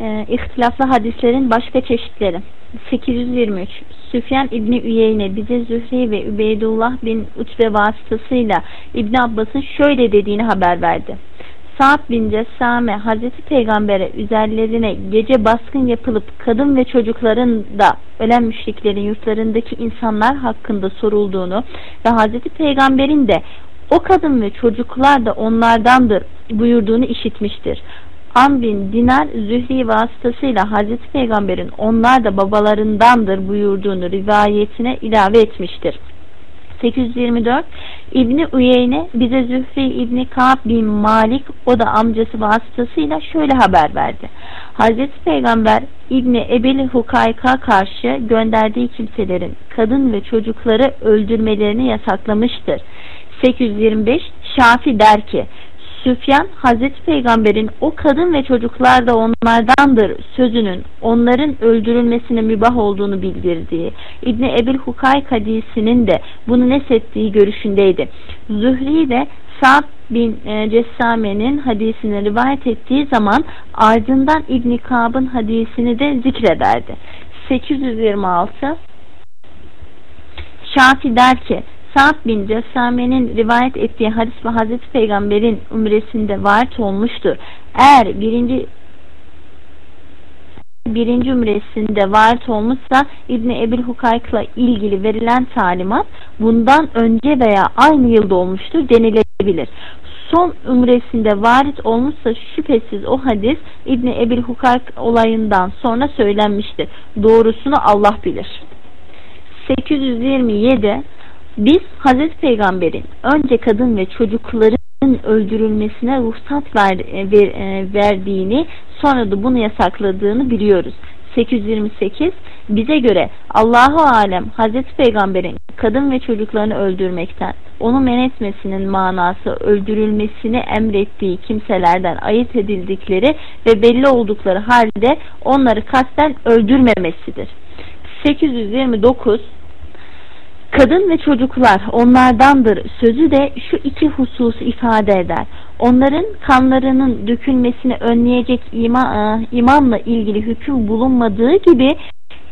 e, ihtilaflı hadislerin başka çeşitleri 823 Süfyan İbni Üyeyne bize Zühre ve Übeydullah bin Utbe vasıtasıyla İbni Abbas'ın şöyle dediğini haber verdi. Sa'd bin Cessame Hazreti Peygamber'e üzerlerine gece baskın yapılıp kadın ve çocukların da ölen müşriklerin yurtlarındaki insanlar hakkında sorulduğunu ve Hazreti Peygamber'in de o kadın ve çocuklar da onlardandır buyurduğunu işitmiştir. Am bin Dinar Zühri vasıtasıyla Hazreti Peygamber'in onlar da babalarındandır buyurduğunu rivayetine ilave etmiştir. 824 İbni Uyeyne bize Zühri İbni Ka'b bin Malik o da amcası vasıtasıyla şöyle haber verdi. Hazreti Peygamber İbni Ebil Hukayk'a karşı gönderdiği kimselerin kadın ve çocukları öldürmelerini yasaklamıştır. 825 Şafi der ki Süfyan Hazreti Peygamber'in o kadın ve çocuklar da onlardandır sözünün onların öldürülmesine mübah olduğunu bildirdiği İbni Ebil Hukayk hadisinin de bunu nesettiği görüşündeydi. Zühri de Sa'd bin e, Cessame'nin hadisini rivayet ettiği zaman ardından İbni Kab'ın hadisini de zikrederdi. 826 Şafi der ki Sa'd bin Cessame'nin rivayet ettiği hadis ve Hazreti Peygamber'in umresinde varit olmuştur. Eğer birinci birinci umresinde varit olmuşsa İbni Ebil Hukayk'la ilgili verilen talimat bundan önce veya aynı yılda olmuştur denilebilir. Son umresinde varit olmuşsa şüphesiz o hadis İbni Ebil Hukayk olayından sonra söylenmiştir. Doğrusunu Allah bilir. 827 biz Hazreti Peygamber'in önce kadın ve çocukların öldürülmesine ruhsat ver, e, ver, e, verdiğini sonra da bunu yasakladığını biliyoruz. 828 bize göre Allahu alem Hazreti Peygamber'in kadın ve çocuklarını öldürmekten onu men etmesinin manası öldürülmesini emrettiği kimselerden ayırt edildikleri ve belli oldukları halde onları kasten öldürmemesidir. 829 Kadın ve çocuklar onlardandır sözü de şu iki hususu ifade eder. Onların kanlarının dökülmesini önleyecek ima, e, imanla ilgili hüküm bulunmadığı gibi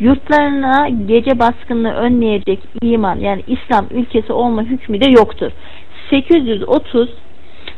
yurtlarına gece baskınını önleyecek iman yani İslam ülkesi olma hükmü de yoktur. 830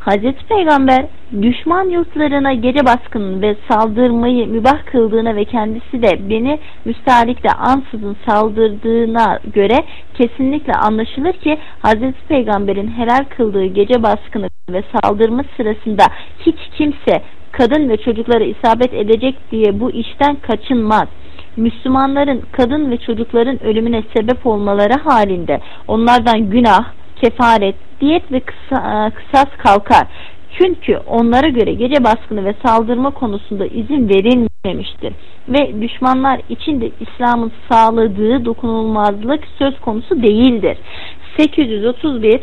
Hazreti Peygamber düşman yurtlarına gece baskını ve saldırmayı mübah kıldığına ve kendisi de beni müstahalikle ansızın saldırdığına göre kesinlikle anlaşılır ki Hazreti Peygamber'in helal kıldığı gece baskını ve saldırma sırasında hiç kimse kadın ve çocuklara isabet edecek diye bu işten kaçınmaz. Müslümanların kadın ve çocukların ölümüne sebep olmaları halinde onlardan günah, kefaret, diyet ve kısa, e, kısas kalkar. Çünkü onlara göre gece baskını ve saldırma konusunda izin verilmemiştir. Ve düşmanlar için de İslam'ın sağladığı dokunulmazlık söz konusu değildir. 831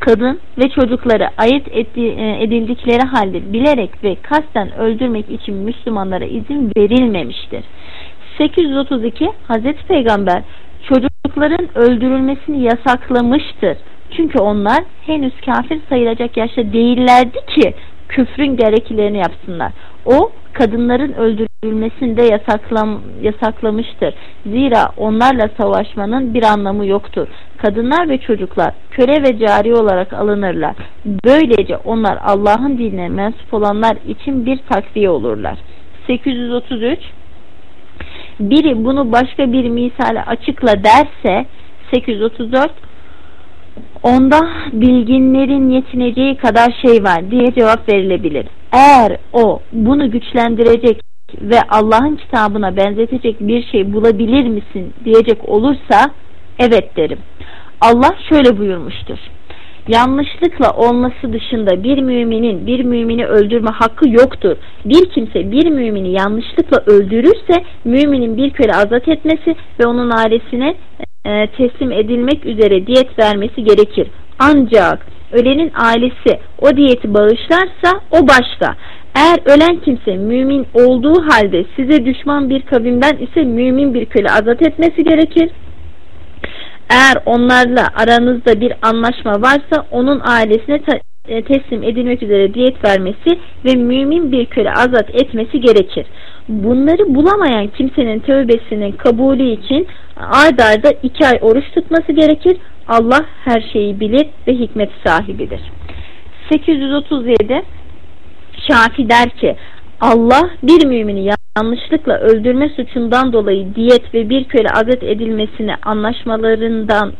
kadın ve çocukları ayırt e, edildikleri halde bilerek ve kasten öldürmek için Müslümanlara izin verilmemiştir. 832 Hazreti Peygamber çocukların öldürülmesini yasaklamıştır. Çünkü onlar henüz kafir sayılacak yaşta değillerdi ki küfrün gereklerini yapsınlar. O kadınların öldürülmesini de yasaklam, yasaklamıştır. Zira onlarla savaşmanın bir anlamı yoktur. Kadınlar ve çocuklar köle ve cari olarak alınırlar. Böylece onlar Allah'ın dinine mensup olanlar için bir takviye olurlar. 833 biri bunu başka bir misale açıkla derse 834 onda bilginlerin yetineceği kadar şey var diye cevap verilebilir. Eğer o bunu güçlendirecek ve Allah'ın kitabına benzetecek bir şey bulabilir misin diyecek olursa evet derim. Allah şöyle buyurmuştur yanlışlıkla olması dışında bir müminin bir mümini öldürme hakkı yoktur. Bir kimse bir mümini yanlışlıkla öldürürse müminin bir köle azat etmesi ve onun ailesine e, teslim edilmek üzere diyet vermesi gerekir. Ancak ölenin ailesi o diyeti bağışlarsa o başka. Eğer ölen kimse mümin olduğu halde size düşman bir kavimden ise mümin bir köle azat etmesi gerekir. Eğer onlarla aranızda bir anlaşma varsa onun ailesine e, teslim edilmek üzere diyet vermesi ve mümin bir köle azat etmesi gerekir. Bunları bulamayan kimsenin tövbesinin kabulü için ard arda iki ay oruç tutması gerekir. Allah her şeyi bilir ve hikmet sahibidir. 837 Şafi der ki Allah bir mümini yanlışlıkla öldürme suçundan dolayı diyet ve bir köle azat edilmesine anlaşmalarından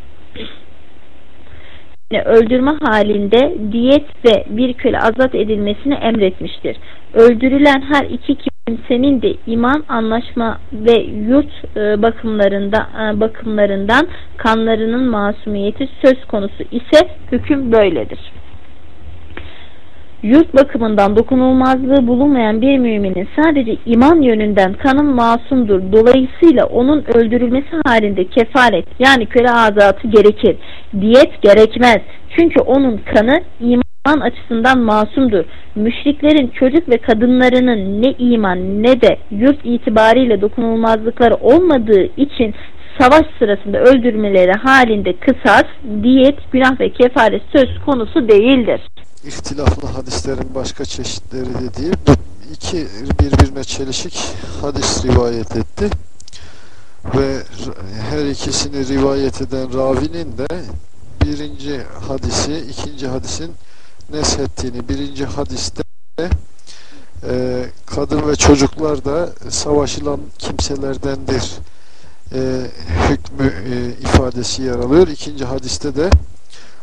öldürme halinde diyet ve bir köle azat edilmesini emretmiştir. Öldürülen her iki kimsenin de iman, anlaşma ve yurt e, bakımlarında, e, bakımlarından kanlarının masumiyeti söz konusu ise hüküm böyledir yurt bakımından dokunulmazlığı bulunmayan bir müminin sadece iman yönünden kanın masumdur. Dolayısıyla onun öldürülmesi halinde kefaret yani köle azatı gerekir. Diyet gerekmez. Çünkü onun kanı iman açısından masumdur. Müşriklerin çocuk ve kadınlarının ne iman ne de yurt itibariyle dokunulmazlıkları olmadığı için savaş sırasında öldürmeleri halinde kısas, diyet, günah ve kefaret söz konusu değildir. İhtilaflı hadislerin başka çeşitleri dediği bu iki birbirine çelişik hadis rivayet etti. Ve her ikisini rivayet eden ravinin de birinci hadisi ikinci hadisin neshettiğini birinci hadiste e, kadın ve çocuklar da savaşılan kimselerdendir e, hükmü e, ifadesi yer alıyor. İkinci hadiste de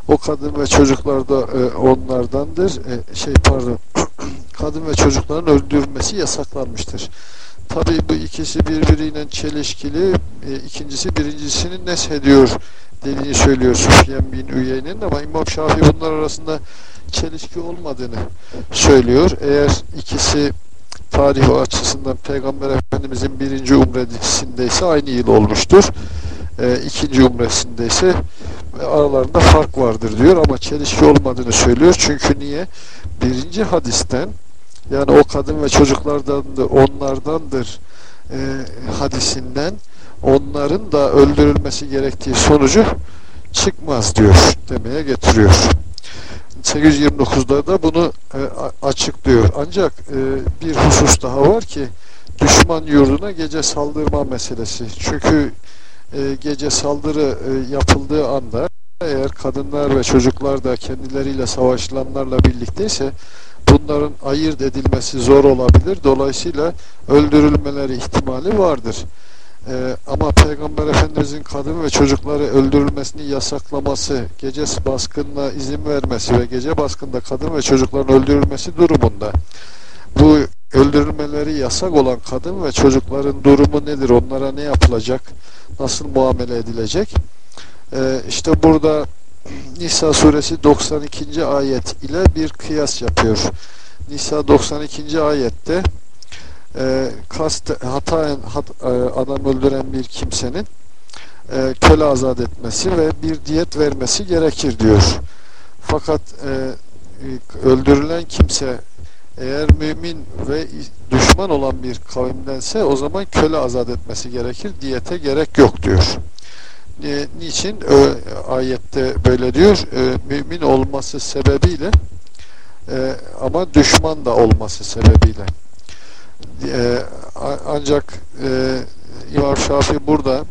o kadın ve çocuklar da e, onlardandır. E, şey pardon. kadın ve çocukların öldürülmesi yasaklanmıştır. Tabi bu ikisi birbiriyle çelişkili. E, ikincisi birincisini neshediyor dediğini söylüyor Süfyan bin Üyeyn'in ama İmam Şafii bunlar arasında çelişki olmadığını söylüyor. Eğer ikisi tarih açısından Peygamber Efendimizin birinci umredisindeyse aynı yıl olmuştur. E, ikinci umresindeyse aralarında fark vardır diyor ama çelişki olmadığını söylüyor. Çünkü niye? Birinci hadisten yani o kadın ve çocuklardan da onlardandır e, hadisinden onların da öldürülmesi gerektiği sonucu çıkmaz diyor demeye getiriyor. 829'da da bunu e, açıklıyor. Ancak e, bir husus daha var ki düşman yurduna gece saldırma meselesi. Çünkü e, gece saldırı e, yapıldığı anda eğer kadınlar ve çocuklar da kendileriyle savaşılanlarla birlikteyse bunların ayırt edilmesi zor olabilir. Dolayısıyla öldürülmeleri ihtimali vardır. Ee, ama Peygamber Efendimizin kadın ve çocukları öldürülmesini yasaklaması, gece baskınına izin vermesi ve gece baskında kadın ve çocukların öldürülmesi durumunda bu öldürülmeleri yasak olan kadın ve çocukların durumu nedir? Onlara ne yapılacak? Nasıl muamele edilecek? Ee, işte burada Nisa suresi 92. ayet ile bir kıyas yapıyor. Nisa 92. ayette e, kast hataen hat, e, adam öldüren bir kimsenin e, köle azat etmesi ve bir diyet vermesi gerekir diyor. Fakat e, öldürülen kimse eğer mümin ve düşman olan bir kavimdense o zaman köle azat etmesi gerekir. Diyete gerek yok diyor. E, niçin? E, ayette böyle diyor. E, mümin olması sebebiyle e, ama düşman da olması sebebiyle. E, ancak e, İmam Şafii burada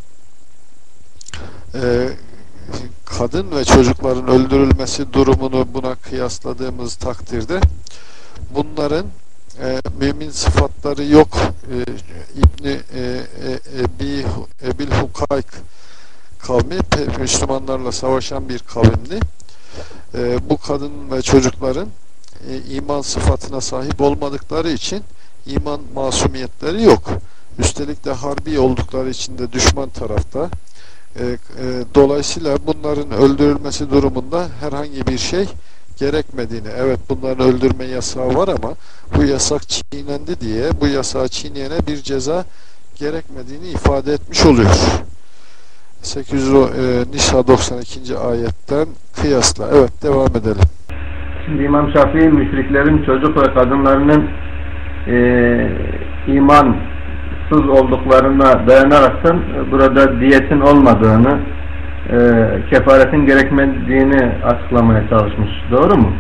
e, kadın ve çocukların öldürülmesi durumunu buna kıyasladığımız takdirde bunların e, mümin sıfatları yok e, İbni e, e, Ebi, Ebil Hukayk kavmi Müslümanlarla savaşan bir kavimdi. E, bu kadın ve çocukların e, iman sıfatına sahip olmadıkları için iman masumiyetleri yok. Üstelik de harbi oldukları için de düşman tarafta. E, e, dolayısıyla bunların öldürülmesi durumunda herhangi bir şey gerekmediğini, evet bunların öldürme yasağı var ama bu yasak çiğnendi diye bu yasağı çiğneyene bir ceza gerekmediğini ifade etmiş oluyor. 800 e, Nisa 92. ayetten kıyasla. Evet devam edelim. Şimdi İmam Şafii müşriklerin çocuk ve kadınlarının e, imansız olduklarına dayanaraktan burada diyetin olmadığını e, kefaretin gerekmediğini açıklamaya çalışmış. Doğru mu?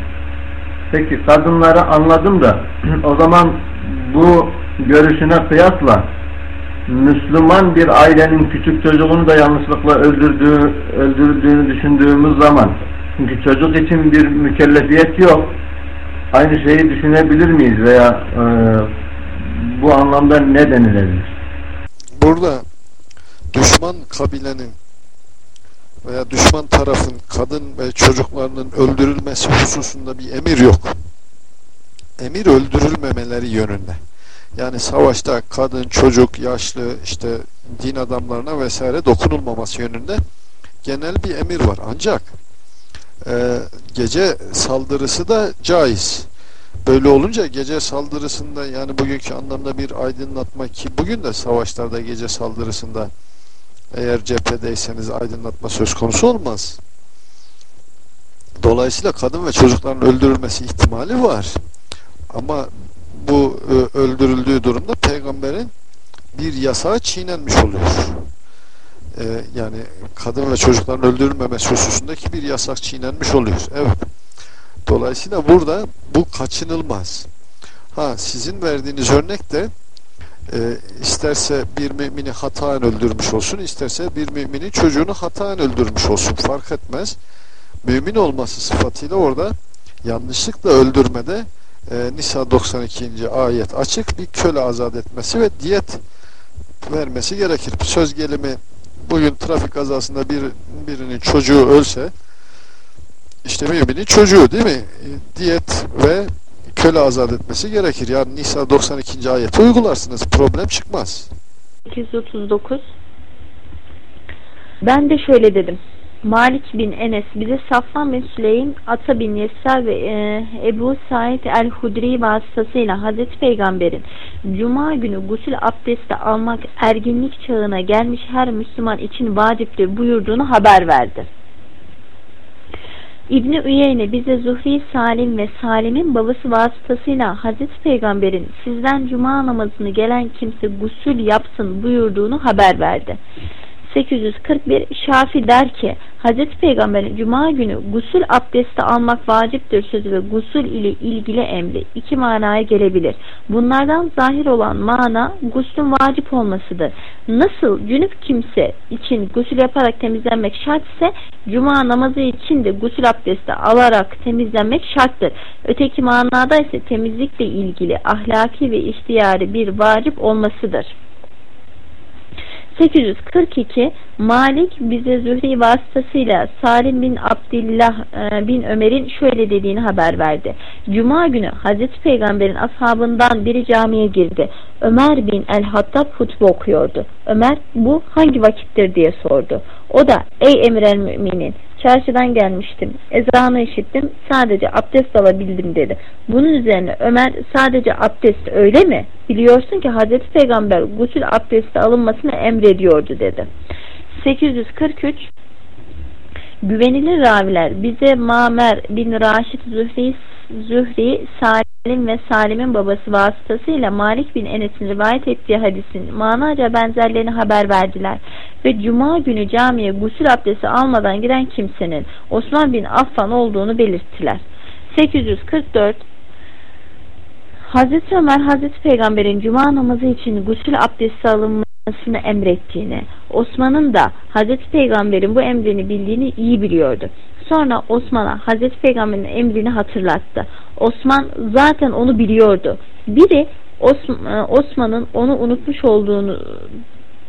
Peki kadınları anladım da o zaman bu görüşüne kıyasla Müslüman bir ailenin küçük çocuğunu da yanlışlıkla öldürdüğü, öldürdüğünü düşündüğümüz zaman çünkü çocuk için bir mükellefiyet yok. Aynı şeyi düşünebilir miyiz veya e, bu anlamda ne denilebilir? Burada düşman kabilenin veya düşman tarafın kadın ve çocuklarının öldürülmesi hususunda bir emir yok. Emir öldürülmemeleri yönünde. Yani savaşta kadın, çocuk, yaşlı, işte din adamlarına vesaire dokunulmaması yönünde genel bir emir var. Ancak e, gece saldırısı da caiz. Böyle olunca gece saldırısında yani bugünkü anlamda bir aydınlatma ki bugün de savaşlarda gece saldırısında eğer cephedeyseniz aydınlatma söz konusu olmaz. Dolayısıyla kadın ve çocukların öldürülmesi ihtimali var. Ama bu e, öldürüldüğü durumda peygamberin bir yasağı çiğnenmiş oluyor. Ee, yani kadın ve çocukların öldürülmemesi hususundaki bir yasak çiğnenmiş oluyor. Evet. Dolayısıyla burada bu kaçınılmaz. Ha sizin verdiğiniz örnek de e, isterse bir mümini hataen öldürmüş olsun, isterse bir müminin çocuğunu hataen öldürmüş olsun fark etmez. Mümin olması sıfatıyla orada yanlışlıkla öldürmede e, Nisa 92. ayet açık bir köle azat etmesi ve diyet vermesi gerekir. Söz gelimi bugün trafik kazasında bir birinin çocuğu ölse işte müminin çocuğu değil mi? E, diyet ve köle azat etmesi gerekir. Yani Nisa 92. ayet uygularsınız. Problem çıkmaz. 239 Ben de şöyle dedim. Malik bin Enes bize Safvan bin Süleym, Ata bin Yesar ve e, Ebu Said el-Hudri vasıtasıyla Hazreti Peygamber'in Cuma günü gusül abdesti almak erginlik çağına gelmiş her Müslüman için vaciptir buyurduğunu haber verdi. İbni Üyeyne bize Zuhri Salim ve Salim'in babası vasıtasıyla Hazreti Peygamber'in sizden cuma namazını gelen kimse gusül yapsın buyurduğunu haber verdi. 841 Şafi der ki Hazreti Peygamber'in Cuma günü gusül abdesti almak vaciptir sözü ve gusül ile ilgili emri iki manaya gelebilir. Bunlardan zahir olan mana guslün vacip olmasıdır. Nasıl cünüp kimse için gusül yaparak temizlenmek şart ise Cuma namazı için de gusül abdesti alarak temizlenmek şarttır. Öteki manada ise temizlikle ilgili ahlaki ve ihtiyari bir vacip olmasıdır. 842 Malik bize Zühri vasıtasıyla Salim bin Abdillah e, bin Ömer'in şöyle dediğini haber verdi. Cuma günü Hazreti Peygamber'in ashabından biri camiye girdi. Ömer bin El-Hattab hutbe okuyordu. Ömer bu hangi vakittir diye sordu. O da ey emir el müminin çarşıdan gelmiştim. Ezanı işittim. Sadece abdest alabildim dedi. Bunun üzerine Ömer sadece abdest öyle mi? Biliyorsun ki Hazreti Peygamber gusül abdesti alınmasını emrediyordu dedi. 843 Güvenilir raviler bize Mamer bin Raşid Zühri, Zühri Salim ve Salim'in babası vasıtasıyla Malik bin Enes'in rivayet ettiği hadisin manaca benzerlerini haber verdiler ve Cuma günü camiye gusül abdesti almadan giren kimsenin Osman bin Affan olduğunu belirttiler. 844 Hazreti Ömer Hazreti Peygamber'in Cuma namazı için gusül abdesti alınmasını emrettiğini, Osman'ın da Hazreti Peygamber'in bu emrini bildiğini iyi biliyordu. Sonra Osman'a Hazreti Peygamber'in emrini hatırlattı. Osman zaten onu biliyordu. Biri Osman'ın onu unutmuş olduğunu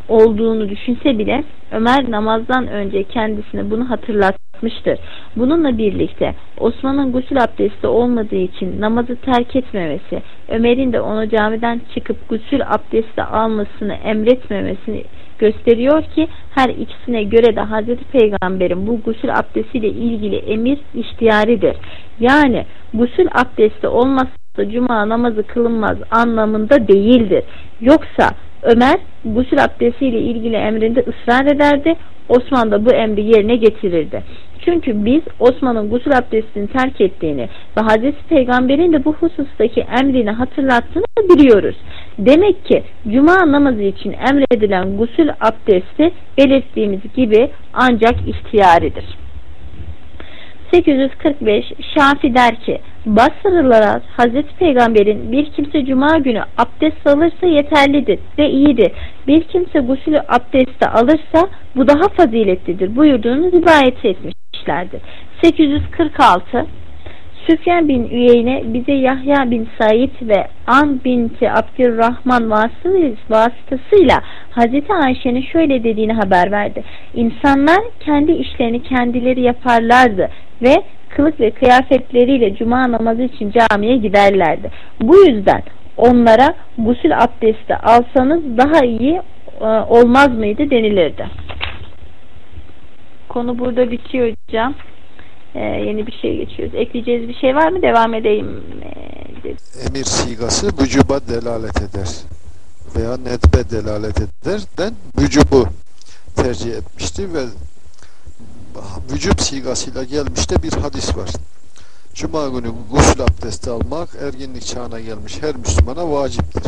olduğunu düşünse bile Ömer namazdan önce kendisine bunu hatırlatmıştır. Bununla birlikte Osman'ın gusül abdesti olmadığı için namazı terk etmemesi, Ömer'in de onu camiden çıkıp gusül abdesti almasını emretmemesini gösteriyor ki her ikisine göre de Hazreti Peygamber'in bu gusül abdestiyle ilgili emir ihtiyaridir. Yani gusül abdesti olmazsa cuma namazı kılınmaz anlamında değildir. Yoksa Ömer gusül abdestiyle ilgili emrinde ısrar ederdi. Osman da bu emri yerine getirirdi. Çünkü biz Osman'ın gusül abdestini terk ettiğini ve Hazreti Peygamber'in de bu husustaki emrini hatırlattığını biliyoruz. Demek ki cuma namazı için emredilen gusül abdesti belirttiğimiz gibi ancak ihtiyaridir. 845 Şafi der ki Basralılara Hazreti Peygamber'in bir kimse cuma günü abdest alırsa yeterlidir ve iyidir. Bir kimse gusülü abdesti alırsa bu daha faziletlidir buyurduğunu rivayet etmişlerdir. 846 Süfyan bin Üyeyne bize Yahya bin Said ve An binti Abdurrahman vasıtasıyla Hazreti Ayşe'nin şöyle dediğini haber verdi. İnsanlar kendi işlerini kendileri yaparlardı ve kılık ve kıyafetleriyle cuma namazı için camiye giderlerdi. Bu yüzden onlara gusül abdesti alsanız daha iyi e, olmaz mıydı denilirdi. Konu burada bitiyor hocam. Ee, yeni bir şey geçiyoruz. Ekleyeceğiz bir şey var mı? Devam edeyim. Ee, Emir sigası vücuba delalet eder veya nedbe delalet eder den vücubu tercih etmişti ve vücub sigasıyla gelmiş de bir hadis var. Cuma günü gusül abdesti almak erginlik çağına gelmiş her Müslümana vaciptir.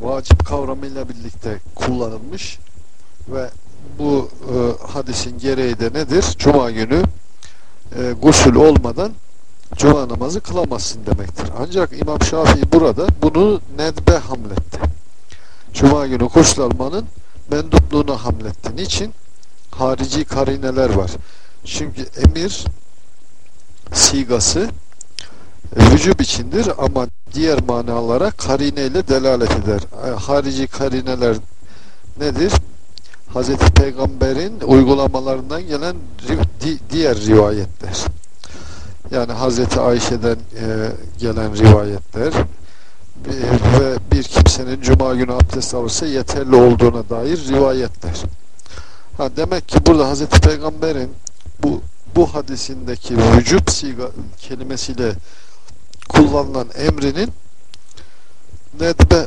Vacip kavramıyla birlikte kullanılmış ve bu e, hadisin gereği de nedir? Cuma günü e, gusül olmadan cuma namazı kılamazsın demektir. Ancak İmam Şafii burada bunu nedbe hamletti. Cuma günü gusül almanın mendupluğuna hamletti. Niçin? harici karineler var. Çünkü emir sigası vücub içindir ama diğer manalara karineyle delalet eder. E, harici karineler nedir? Hz. Peygamber'in uygulamalarından gelen di diğer rivayetler. Yani Hz. Ayşe'den e, gelen rivayetler e, ve bir kimsenin cuma günü abdest alırsa yeterli olduğuna dair rivayetler. Ha, demek ki burada Hazreti Peygamber'in bu bu hadisindeki vücub siga kelimesiyle kullanılan emrinin nedbe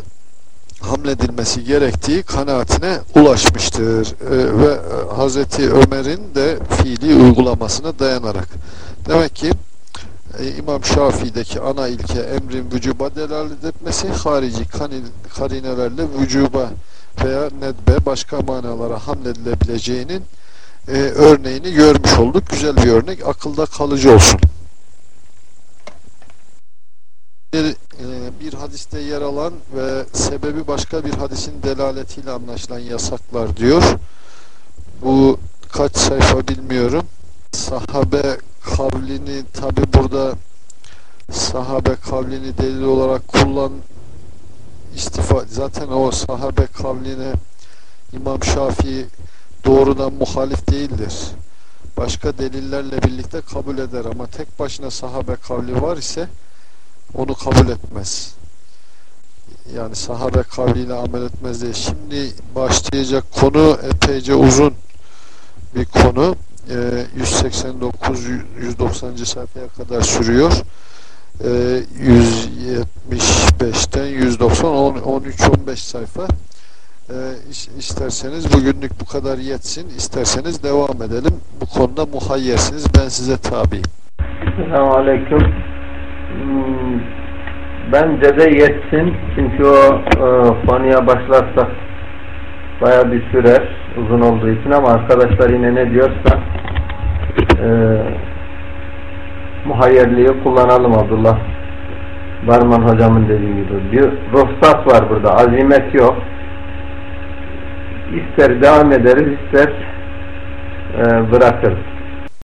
hamledilmesi gerektiği kanaatine ulaşmıştır. Ee, ve e, Hazreti Ömer'in de fiili uygulamasına dayanarak. Demek ki e, İmam Şafii'deki ana ilke emrin vücuba delalet etmesi harici karinelerle vücuba veya nedbe başka manalara hamledilebileceğinin e, örneğini görmüş olduk. Güzel bir örnek. Akılda kalıcı olsun. Bir hadiste yer alan ve sebebi başka bir hadisin delaletiyle anlaşılan yasaklar diyor. Bu kaç sayfa bilmiyorum. Sahabe kavlini tabi burada sahabe kavlini delil olarak kullan istifa zaten o sahabe kavline İmam Şafii doğrudan muhalif değildir. Başka delillerle birlikte kabul eder ama tek başına sahabe kavli var ise onu kabul etmez. Yani sahabe kavliyle amel etmez diye. Şimdi başlayacak konu epeyce uzun bir konu. 189-190. sayfaya kadar sürüyor. 175'ten 190 13-15 sayfa e, isterseniz bugünlük bu kadar yetsin isterseniz devam edelim bu konuda muhayyersiniz ben size tabiyim Selamun Aleyküm bence de yetsin çünkü o e, konuya başlarsak baya bir sürer uzun olduğu için ama arkadaşlar yine ne diyorsa e, muhayyerliği kullanalım Abdullah. Barman hocamın dediği gibi. Bir ruhsat var burada. Azimet yok. İster devam ederiz ister e, bırakırız.